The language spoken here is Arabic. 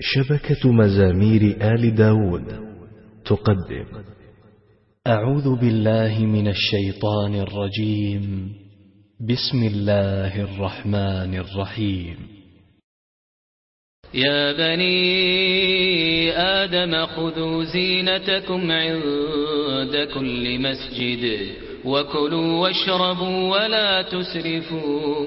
شبكة مزامير آل داود تقدم. أعوذ بالله من الشيطان الرجيم. بسم الله الرحمن الرحيم. يا بني آدم خذوا زينتكم عند كل مسجد وكلوا واشربوا ولا تسرفوا.